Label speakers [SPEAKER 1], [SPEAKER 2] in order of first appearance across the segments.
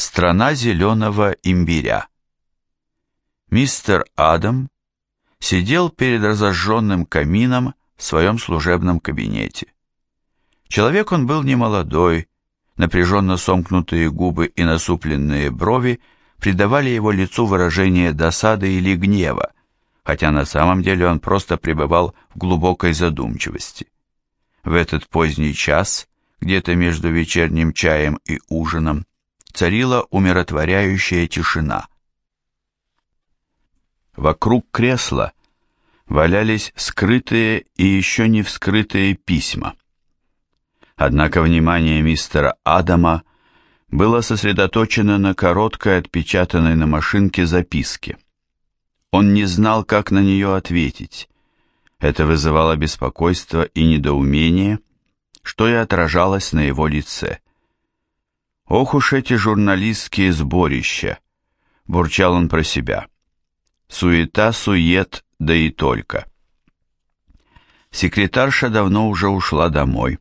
[SPEAKER 1] Страна зеленого имбиря. Мистер Адам сидел перед разожженным камином в своем служебном кабинете. Человек он был немолодой, напряженно сомкнутые губы и насупленные брови придавали его лицу выражение досады или гнева, хотя на самом деле он просто пребывал в глубокой задумчивости. В этот поздний час, где-то между вечерним чаем и ужином, царила умиротворяющая тишина. Вокруг кресла валялись скрытые и еще не вскрытые письма. Однако внимание мистера Адама было сосредоточено на короткой отпечатанной на машинке записке. Он не знал, как на нее ответить. Это вызывало беспокойство и недоумение, что и отражалось на его лице. «Ох уж эти журналистские сборища!» — бурчал он про себя. «Суета, сует, да и только». Секретарша давно уже ушла домой,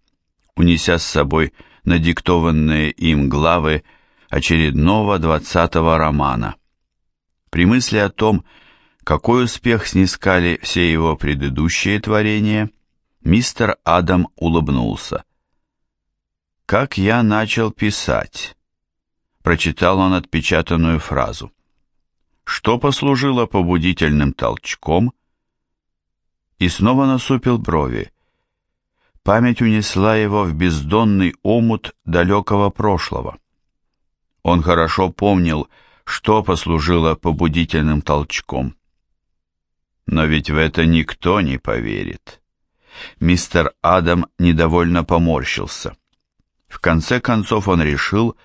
[SPEAKER 1] унеся с собой надиктованные им главы очередного двадцатого романа. При мысли о том, какой успех снискали все его предыдущие творения, мистер Адам улыбнулся. «Как я начал писать?» Прочитал он отпечатанную фразу. Что послужило побудительным толчком? И снова насупил брови. Память унесла его в бездонный омут далекого прошлого. Он хорошо помнил, что послужило побудительным толчком. Но ведь в это никто не поверит. Мистер Адам недовольно поморщился. В конце концов он решил,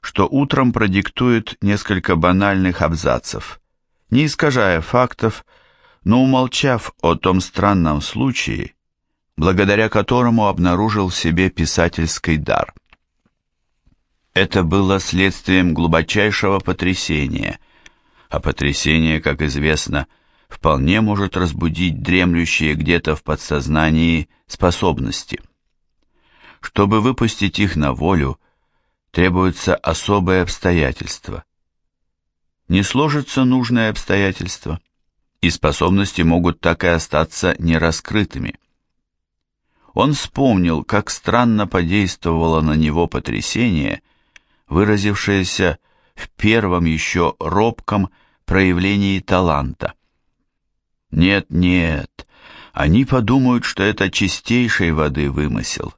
[SPEAKER 1] что утром продиктует несколько банальных абзацев, не искажая фактов, но умолчав о том странном случае, благодаря которому обнаружил в себе писательский дар. Это было следствием глубочайшего потрясения, а потрясение, как известно, вполне может разбудить дремлющие где-то в подсознании способности – чтобы выпустить их на волю, требуются особые обстоятельства. Не сложится нужное обстоятельство, и способности могут так и остаться нераскрытыми. Он вспомнил, как странно подействовало на него потрясение, выразившееся в первом еще робком проявлении таланта. Нет, нет, они подумают, что это чистейшей воды вымысел.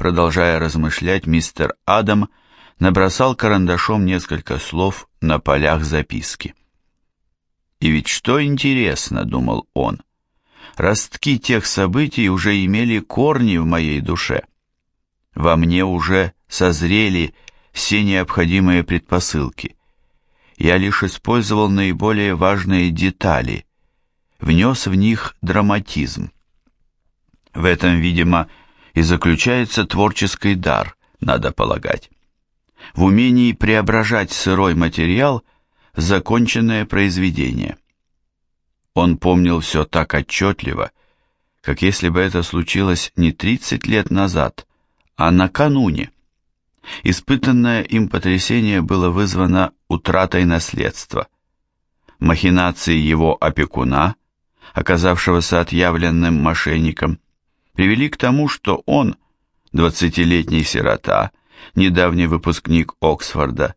[SPEAKER 1] Продолжая размышлять, мистер Адам набросал карандашом несколько слов на полях записки. «И ведь что интересно», — думал он, — «ростки тех событий уже имели корни в моей душе. Во мне уже созрели все необходимые предпосылки. Я лишь использовал наиболее важные детали, внес в них драматизм. В этом, видимо, и заключается творческий дар, надо полагать. В умении преображать сырой материал в законченное произведение. Он помнил все так отчетливо, как если бы это случилось не 30 лет назад, а накануне. Испытанное им потрясение было вызвано утратой наследства. Махинации его опекуна, оказавшегося отъявленным мошенником, привели к тому, что он, двадцатилетний сирота, недавний выпускник Оксфорда,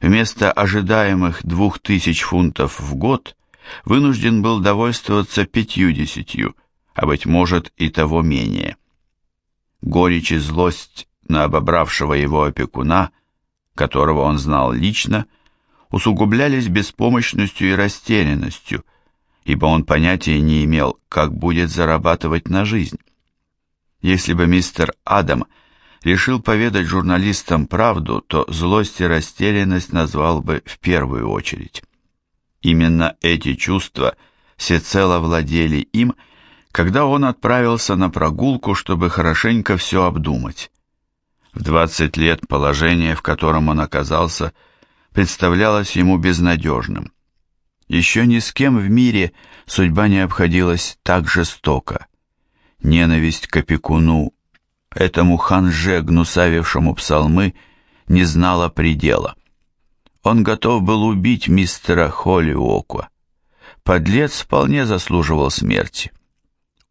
[SPEAKER 1] вместо ожидаемых двух тысяч фунтов в год вынужден был довольствоваться пятью-десятью, а, быть может, и того менее. Горечь и злость на обобравшего его опекуна, которого он знал лично, усугублялись беспомощностью и растерянностью, ибо он понятия не имел, как будет зарабатывать на жизнь. Если бы мистер Адам решил поведать журналистам правду, то злость и растерянность назвал бы в первую очередь. Именно эти чувства всецело владели им, когда он отправился на прогулку, чтобы хорошенько все обдумать. В 20 лет положение, в котором он оказался, представлялось ему безнадежным. Еще ни с кем в мире судьба не обходилась так жестоко. Ненависть к опекуну, этому ханже, гнусавившему псалмы, не знала предела. Он готов был убить мистера Холлиоква. Подлец вполне заслуживал смерти.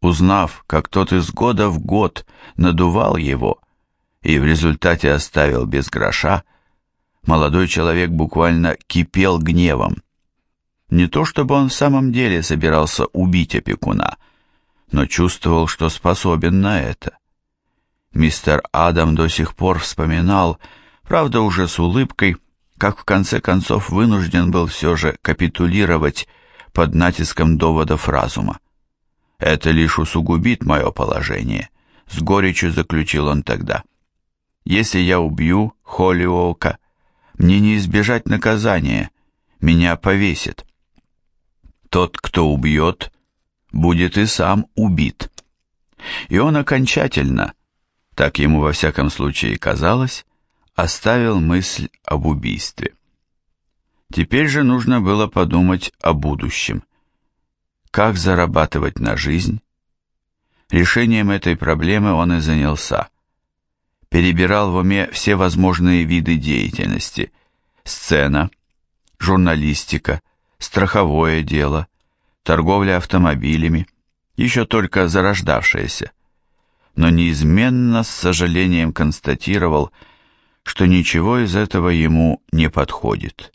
[SPEAKER 1] Узнав, как тот из года в год надувал его и в результате оставил без гроша, молодой человек буквально кипел гневом. Не то чтобы он в самом деле собирался убить опекуна, но чувствовал, что способен на это. Мистер Адам до сих пор вспоминал, правда уже с улыбкой, как в конце концов вынужден был все же капитулировать под натиском доводов разума. «Это лишь усугубит мое положение», — с горечью заключил он тогда. «Если я убью Холлиока, мне не избежать наказания, меня повесят. Тот, кто убьет, будет и сам убит». И он окончательно, так ему во всяком случае казалось, оставил мысль об убийстве. Теперь же нужно было подумать о будущем. Как зарабатывать на жизнь? Решением этой проблемы он и занялся. Перебирал в уме все возможные виды деятельности. Сцена, журналистика, страховое дело, торговля автомобилями, еще только зарождавшаяся. Но неизменно с сожалением констатировал, что ничего из этого ему не подходит.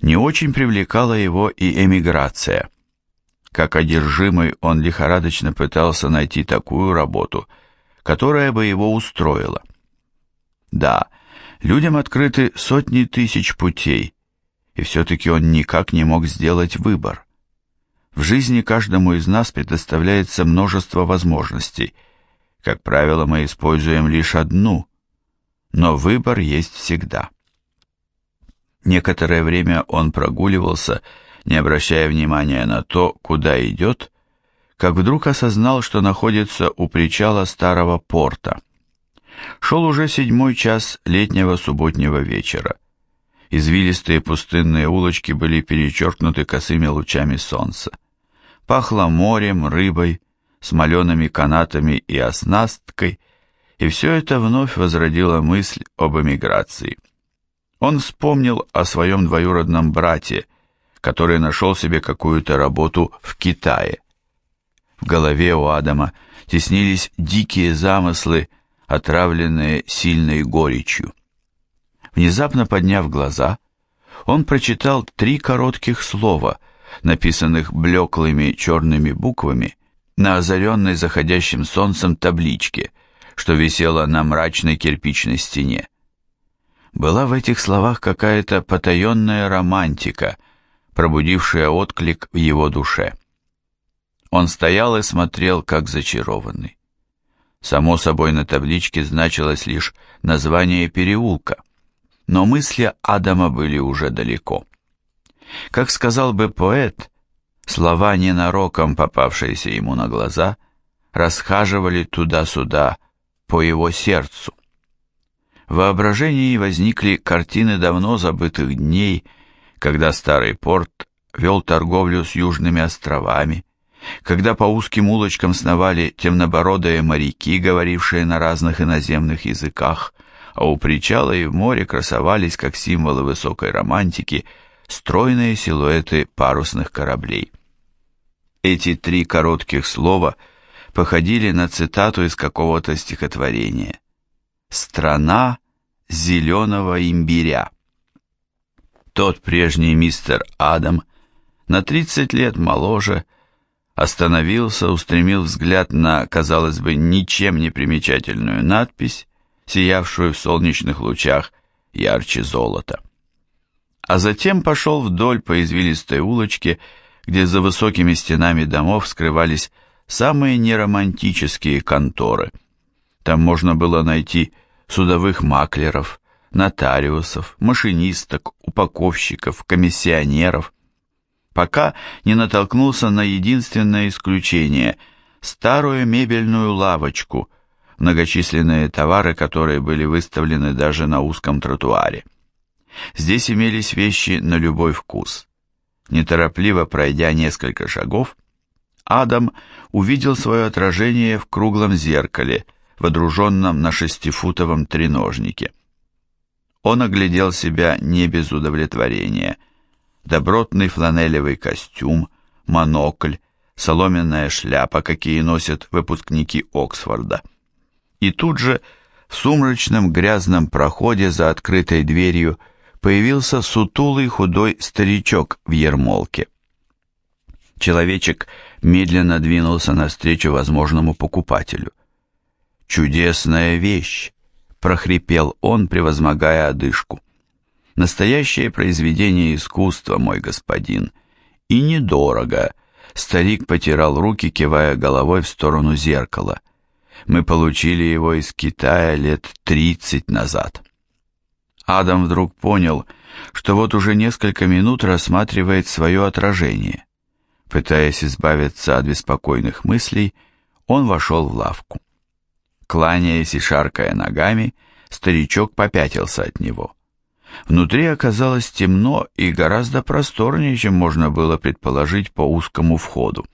[SPEAKER 1] Не очень привлекала его и эмиграция. Как одержимый он лихорадочно пытался найти такую работу, которая бы его устроила. Да, людям открыты сотни тысяч путей, и все-таки он никак не мог сделать выбор. В жизни каждому из нас предоставляется множество возможностей. Как правило, мы используем лишь одну, но выбор есть всегда. Некоторое время он прогуливался, не обращая внимания на то, куда идет, как вдруг осознал, что находится у причала старого порта. Шел уже седьмой час летнего субботнего вечера. Извилистые пустынные улочки были перечеркнуты косыми лучами солнца. Пахло морем, рыбой, смолеными канатами и оснасткой, и все это вновь возродило мысль об эмиграции. Он вспомнил о своем двоюродном брате, который нашел себе какую-то работу в Китае. В голове у Адама теснились дикие замыслы, отравленные сильной горечью. Внезапно подняв глаза, он прочитал три коротких слова, написанных блеклыми черными буквами на озаренной заходящим солнцем табличке, что висела на мрачной кирпичной стене. Была в этих словах какая-то потаенная романтика, пробудившая отклик в его душе. Он стоял и смотрел, как зачарованный. Само собой, на табличке значилось лишь название переулка, но мысли Адама были уже далеко. Как сказал бы поэт, слова, ненароком попавшиеся ему на глаза, расхаживали туда-сюда по его сердцу. В воображении возникли картины давно забытых дней, когда старый порт вел торговлю с южными островами, когда по узким улочкам сновали темнобородые моряки, говорившие на разных иноземных языках, а у причала и в море красовались, как символы высокой романтики, стройные силуэты парусных кораблей. Эти три коротких слова походили на цитату из какого-то стихотворения. «Страна зеленого имбиря». Тот прежний мистер Адам, на 30 лет моложе, остановился, устремил взгляд на, казалось бы, ничем не примечательную надпись, сиявшую в солнечных лучах ярче золота а затем пошел вдоль по извилистой улочке, где за высокими стенами домов скрывались самые неромантические конторы. Там можно было найти судовых маклеров, нотариусов, машинисток, упаковщиков, комиссионеров, пока не натолкнулся на единственное исключение – старую мебельную лавочку, многочисленные товары, которые были выставлены даже на узком тротуаре. Здесь имелись вещи на любой вкус. Неторопливо пройдя несколько шагов, Адам увидел свое отражение в круглом зеркале, водруженном на шестифутовом треножнике. Он оглядел себя не без удовлетворения. Добротный фланелевый костюм, монокль, соломенная шляпа, какие носят выпускники Оксфорда. И тут же в сумрачном грязном проходе за открытой дверью появился сутулый худой старичок в ермолке. Человечек медленно двинулся навстречу возможному покупателю. «Чудесная вещь!» — прохрипел он, превозмогая одышку. «Настоящее произведение искусства, мой господин, и недорого!» Старик потирал руки, кивая головой в сторону зеркала. Мы получили его из Китая лет тридцать назад. Адам вдруг понял, что вот уже несколько минут рассматривает свое отражение. Пытаясь избавиться от беспокойных мыслей, он вошел в лавку. Кланяясь и шаркая ногами, старичок попятился от него. Внутри оказалось темно и гораздо просторнее, чем можно было предположить по узкому входу.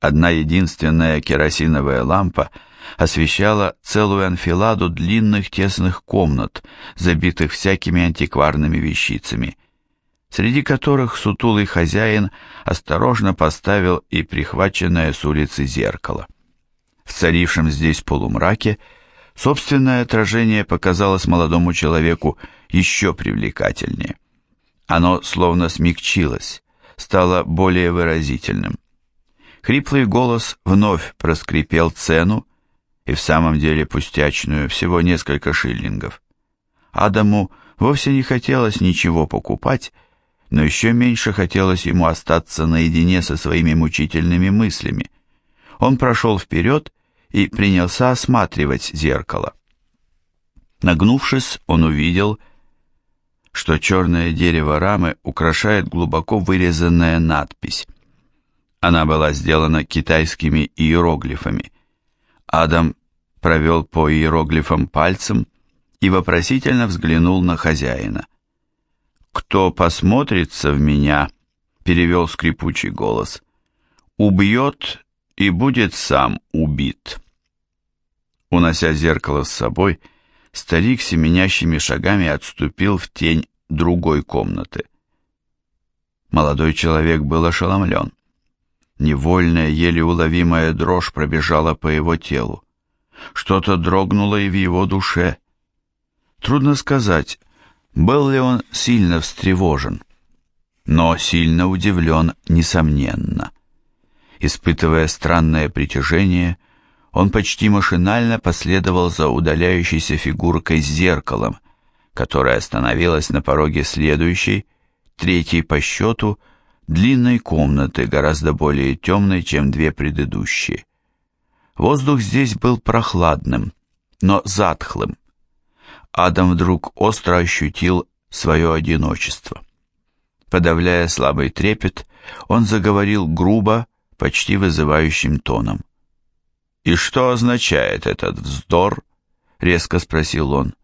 [SPEAKER 1] Одна единственная керосиновая лампа освещала целую анфиладу длинных тесных комнат, забитых всякими антикварными вещицами, среди которых сутулый хозяин осторожно поставил и прихваченное с улицы зеркало. В царившем здесь полумраке собственное отражение показалось молодому человеку еще привлекательнее. Оно словно смягчилось, стало более выразительным. Хриплый голос вновь проскрипел цену, и в самом деле пустячную, всего несколько шиллингов. Адаму вовсе не хотелось ничего покупать, но еще меньше хотелось ему остаться наедине со своими мучительными мыслями. Он прошел вперед и принялся осматривать зеркало. Нагнувшись, он увидел, что черное дерево рамы украшает глубоко вырезанная надпись. Она была сделана китайскими иероглифами. Адам провел по иероглифам пальцем и вопросительно взглянул на хозяина. «Кто посмотрится в меня?» — перевел скрипучий голос. «Убьет и будет сам убит». Унося зеркало с собой, — старик семенящими шагами отступил в тень другой комнаты. Молодой человек был ошеломлен. Невольная, еле уловимая дрожь пробежала по его телу. Что-то дрогнуло и в его душе. Трудно сказать, был ли он сильно встревожен, но сильно удивлен, несомненно. Испытывая странное притяжение, он почти машинально последовал за удаляющейся фигуркой с зеркалом, которая остановилась на пороге следующей, третьей по счету, длинной комнаты, гораздо более темной, чем две предыдущие. Воздух здесь был прохладным, но затхлым. Адам вдруг остро ощутил свое одиночество. Подавляя слабый трепет, он заговорил грубо, почти вызывающим тоном. «И что означает этот вздор?» — резко спросил он.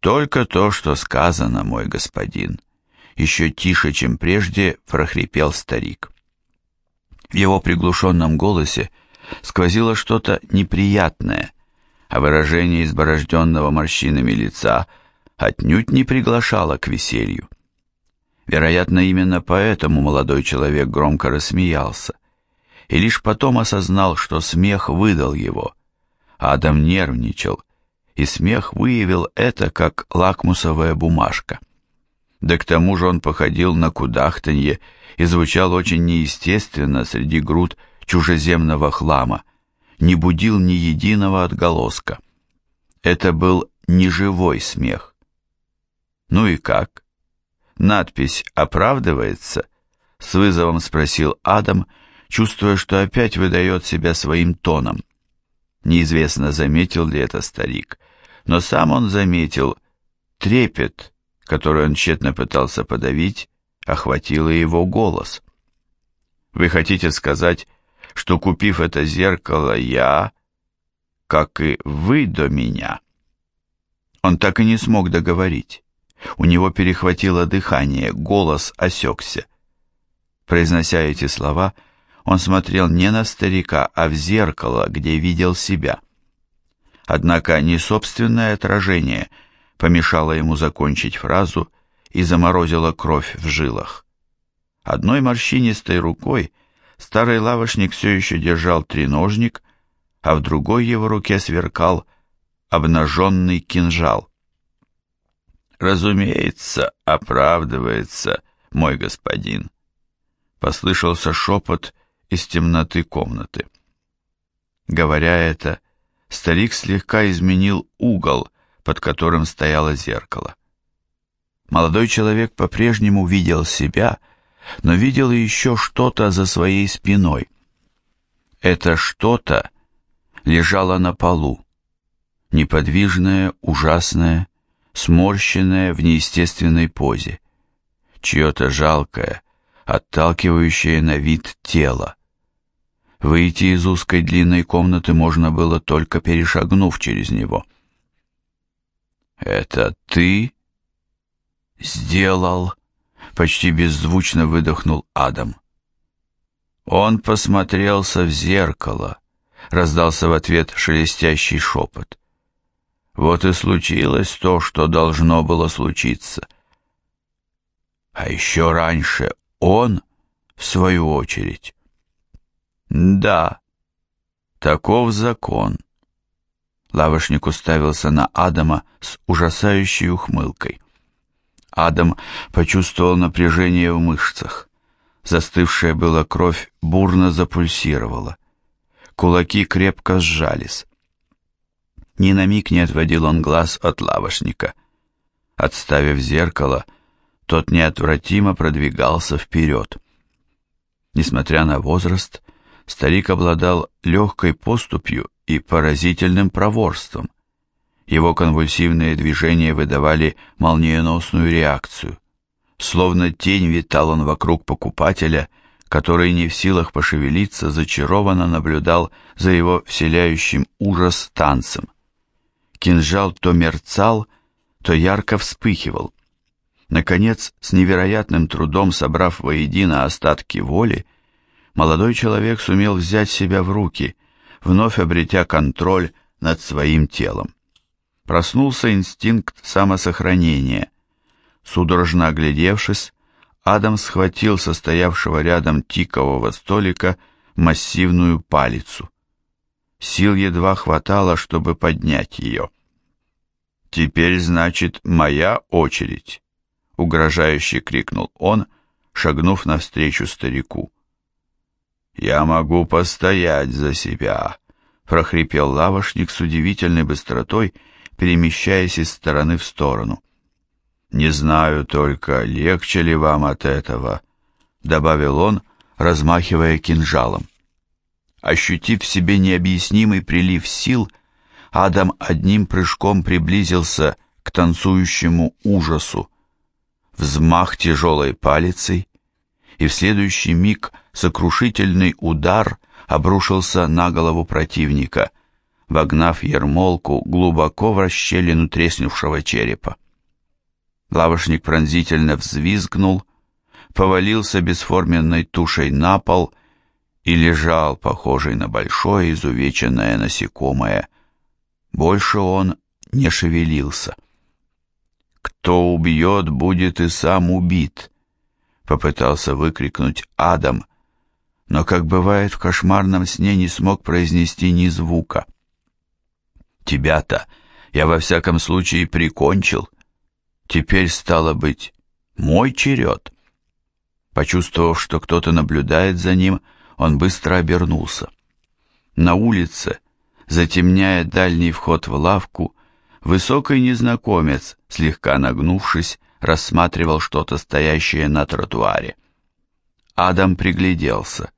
[SPEAKER 1] «Только то, что сказано, мой господин», — еще тише, чем прежде, прохрипел старик. В его приглушенном голосе сквозило что-то неприятное, а выражение изборожденного морщинами лица отнюдь не приглашало к веселью. Вероятно, именно поэтому молодой человек громко рассмеялся и лишь потом осознал, что смех выдал его. Адам нервничал, и смех выявил это как лакмусовая бумажка. Да к тому же он походил на кудахтанье и звучал очень неестественно среди груд чужеземного хлама, не будил ни единого отголоска. Это был неживой смех. «Ну и как? Надпись оправдывается?» — с вызовом спросил Адам, чувствуя, что опять выдает себя своим тоном. Неизвестно, заметил ли это старик, но сам он заметил трепет, который он тщетно пытался подавить, охватило его голос. «Вы хотите сказать, что, купив это зеркало, я, как и вы до меня?» Он так и не смог договорить. У него перехватило дыхание, голос осекся. Произнося эти слова, он смотрел не на старика, а в зеркало, где видел себя. Однако не собственное отражение помешало ему закончить фразу и заморозило кровь в жилах. Одной морщинистой рукой старый лавочник все еще держал треножник, а в другой его руке сверкал обнаженный кинжал. «Разумеется, оправдывается, мой господин», — послышался шепот из темноты комнаты. Говоря это, старик слегка изменил угол, под которым стояло зеркало. Молодой человек по-прежнему видел себя, но видел еще что-то за своей спиной. Это что-то лежало на полу, неподвижное, ужасное, сморщенное в неестественной позе, чье-то жалкое, отталкивающее на вид тело. Выйти из узкой длинной комнаты можно было только перешагнув через него. «Это ты сделал?» — почти беззвучно выдохнул Адам. Он посмотрелся в зеркало, раздался в ответ шелестящий шепот. Вот и случилось то, что должно было случиться. А еще раньше он, в свою очередь, да, таков закон. Лавошник уставился на Адама с ужасающей ухмылкой. Адам почувствовал напряжение в мышцах. Застывшая была кровь бурно запульсировала. Кулаки крепко сжались. Ни на миг не отводил он глаз от лавошника. Отставив зеркало, тот неотвратимо продвигался вперед. Несмотря на возраст, старик обладал легкой поступью и поразительным проворством. Его конвульсивные движения выдавали молниеносную реакцию. Словно тень витал он вокруг покупателя, который не в силах пошевелиться, зачарованно наблюдал за его вселяющим ужас танцем. Кинжал то мерцал, то ярко вспыхивал. Наконец, с невероятным трудом собрав воедино остатки воли, молодой человек сумел взять себя в руки, вновь обретя контроль над своим телом. Проснулся инстинкт самосохранения. Судорожно оглядевшись, Адам схватил состоявшего рядом тикового столика массивную палицу. Сил едва хватало, чтобы поднять ее. «Теперь, значит, моя очередь!» — угрожающе крикнул он, шагнув навстречу старику. «Я могу постоять за себя», — прохрипел лавошник с удивительной быстротой, перемещаясь из стороны в сторону. «Не знаю только, легче ли вам от этого», — добавил он, размахивая кинжалом. Ощутив в себе необъяснимый прилив сил, Адам одним прыжком приблизился к танцующему ужасу. Взмах тяжелой палицей, и в следующий миг сокрушительный удар обрушился на голову противника, вогнав ермолку глубоко в расщелину треснувшего черепа. Лавошник пронзительно взвизгнул, повалился бесформенной тушей на пол и лежал, похожий на большое изувеченное насекомое. Больше он не шевелился. «Кто убьет, будет и сам убит», попытался выкрикнуть Адам, но, как бывает в кошмарном сне, не смог произнести ни звука. «Тебя-то я во всяком случае прикончил. Теперь, стало быть, мой черед». Почувствовав, что кто-то наблюдает за ним, он быстро обернулся. На улице, затемняя дальний вход в лавку, высокий незнакомец, слегка нагнувшись, рассматривал что-то стоящее на тротуаре. Адам пригляделся.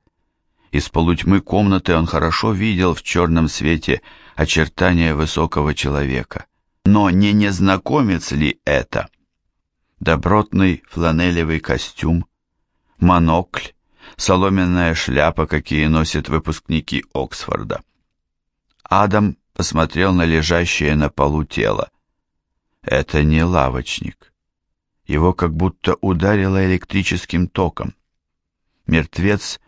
[SPEAKER 1] Из полутьмы комнаты он хорошо видел в черном свете очертания высокого человека. Но не незнакомец ли это? Добротный фланелевый костюм, монокль, соломенная шляпа, какие носят выпускники Оксфорда. Адам посмотрел на лежащее на полу тело. Это не лавочник. Его как будто ударило электрическим током. Мертвец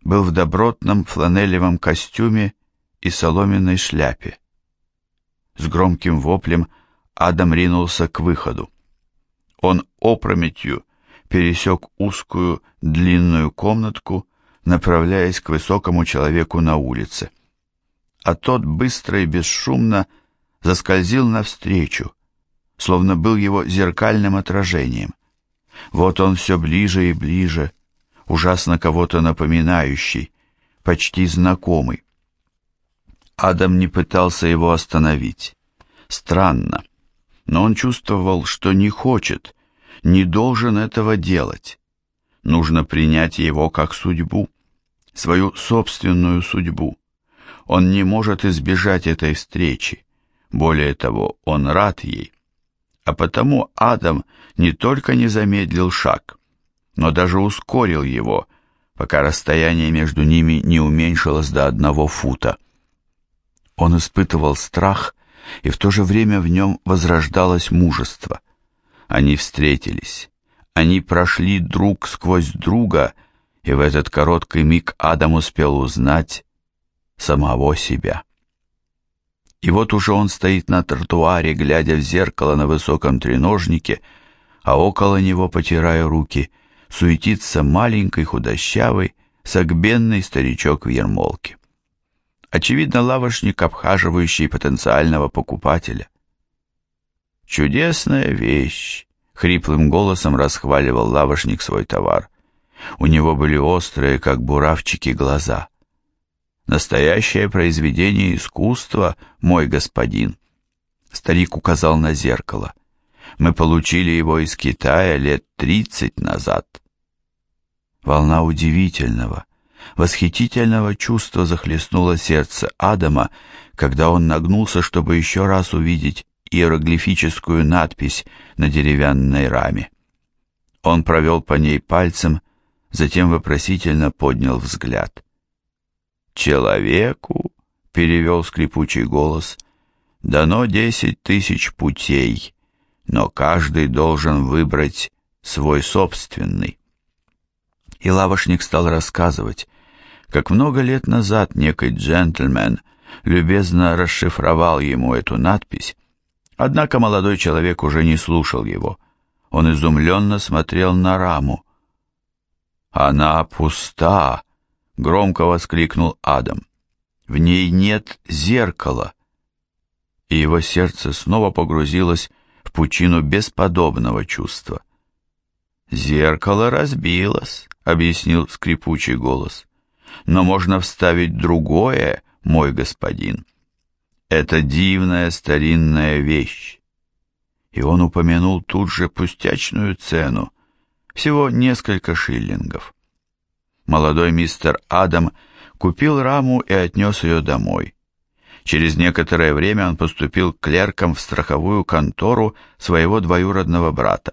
[SPEAKER 1] был в добротном фланелевом костюме и соломенной шляпе. С громким воплем Адам ринулся к выходу. Он опрометью пересек узкую длинную комнатку, направляясь к высокому человеку на улице. А тот быстро и бесшумно заскользил навстречу, словно был его зеркальным отражением. Вот он все ближе и ближе, ужасно кого-то напоминающий, почти знакомый. Адам не пытался его остановить. Странно, но он чувствовал, что не хочет, не должен этого делать. Нужно принять его как судьбу, свою собственную судьбу. Он не может избежать этой встречи. Более того, он рад ей. А потому Адам не только не замедлил шаг, но даже ускорил его, пока расстояние между ними не уменьшилось до одного фута. Он испытывал страх, и в то же время в нем возрождалось мужество. Они встретились. Они прошли друг сквозь друга, и в этот короткий миг Адам успел узнать самого себя. И вот уже он стоит на тротуаре, глядя в зеркало на высоком треножнике, а около него, потирая руки, суетится маленький худощавый, согбенный старичок в ермолке. Очевидно, лавочник, обхаживающий потенциального покупателя. «Чудесная вещь!» — хриплым голосом расхваливал лавочник свой товар. У него были острые, как буравчики, глаза. Настоящее произведение искусства, мой господин. Старик указал на зеркало. Мы получили его из Китая лет тридцать назад. Волна удивительного, восхитительного чувства захлестнуло сердце Адама, когда он нагнулся, чтобы еще раз увидеть иероглифическую надпись на деревянной раме. Он провел по ней пальцем, затем вопросительно поднял взгляд. «Человеку», — перевел скрипучий голос, — «дано десять тысяч путей, но каждый должен выбрать свой собственный». И лавошник стал рассказывать, как много лет назад некий джентльмен любезно расшифровал ему эту надпись, однако молодой человек уже не слушал его. Он изумленно смотрел на раму. «Она пуста!» Громко воскликнул Адам. В ней нет зеркала. И его сердце снова погрузилось в пучину бесподобного чувства. «Зеркало разбилось», — объяснил скрипучий голос. «Но можно вставить другое, мой господин. Это дивная старинная вещь». И он упомянул тут же пустячную цену, всего несколько шиллингов молодой мистер Адам купил раму и отнес ее домой. Через некоторое время он поступил клерком в страховую контору своего двоюродного брата.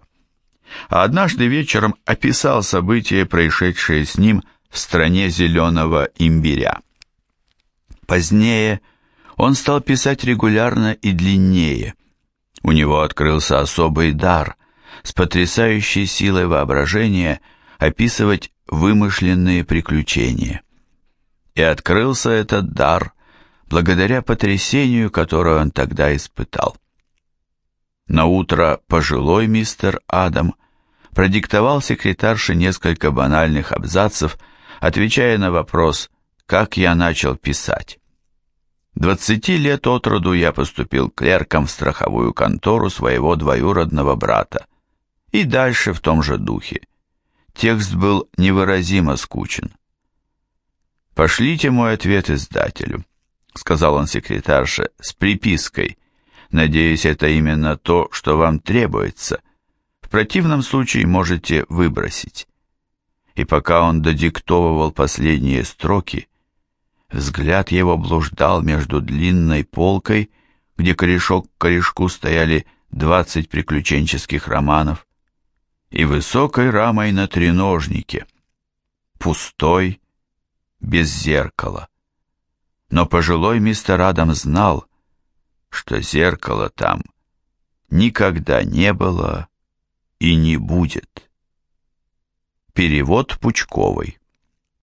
[SPEAKER 1] А однажды вечером описал события, происшедшие с ним в стране зеленого имбиря. Позднее он стал писать регулярно и длиннее. У него открылся особый дар с потрясающей силой воображения описывать вымышленные приключения. И открылся этот дар благодаря потрясению, которое он тогда испытал. На утро пожилой мистер Адам продиктовал секретарше несколько банальных абзацев, отвечая на вопрос «Как я начал писать?». Двадцати лет от роду я поступил клерком в страховую контору своего двоюродного брата. И дальше в том же духе. Текст был невыразимо скучен. «Пошлите мой ответ издателю», — сказал он секретарше с припиской. «Надеюсь, это именно то, что вам требуется. В противном случае можете выбросить». И пока он додиктовывал последние строки, взгляд его блуждал между длинной полкой, где корешок к корешку стояли двадцать приключенческих романов, и высокой рамой на треножнике, пустой, без зеркала. Но пожилой мистер Адам знал, что зеркала там никогда не было и не будет. Перевод Пучковой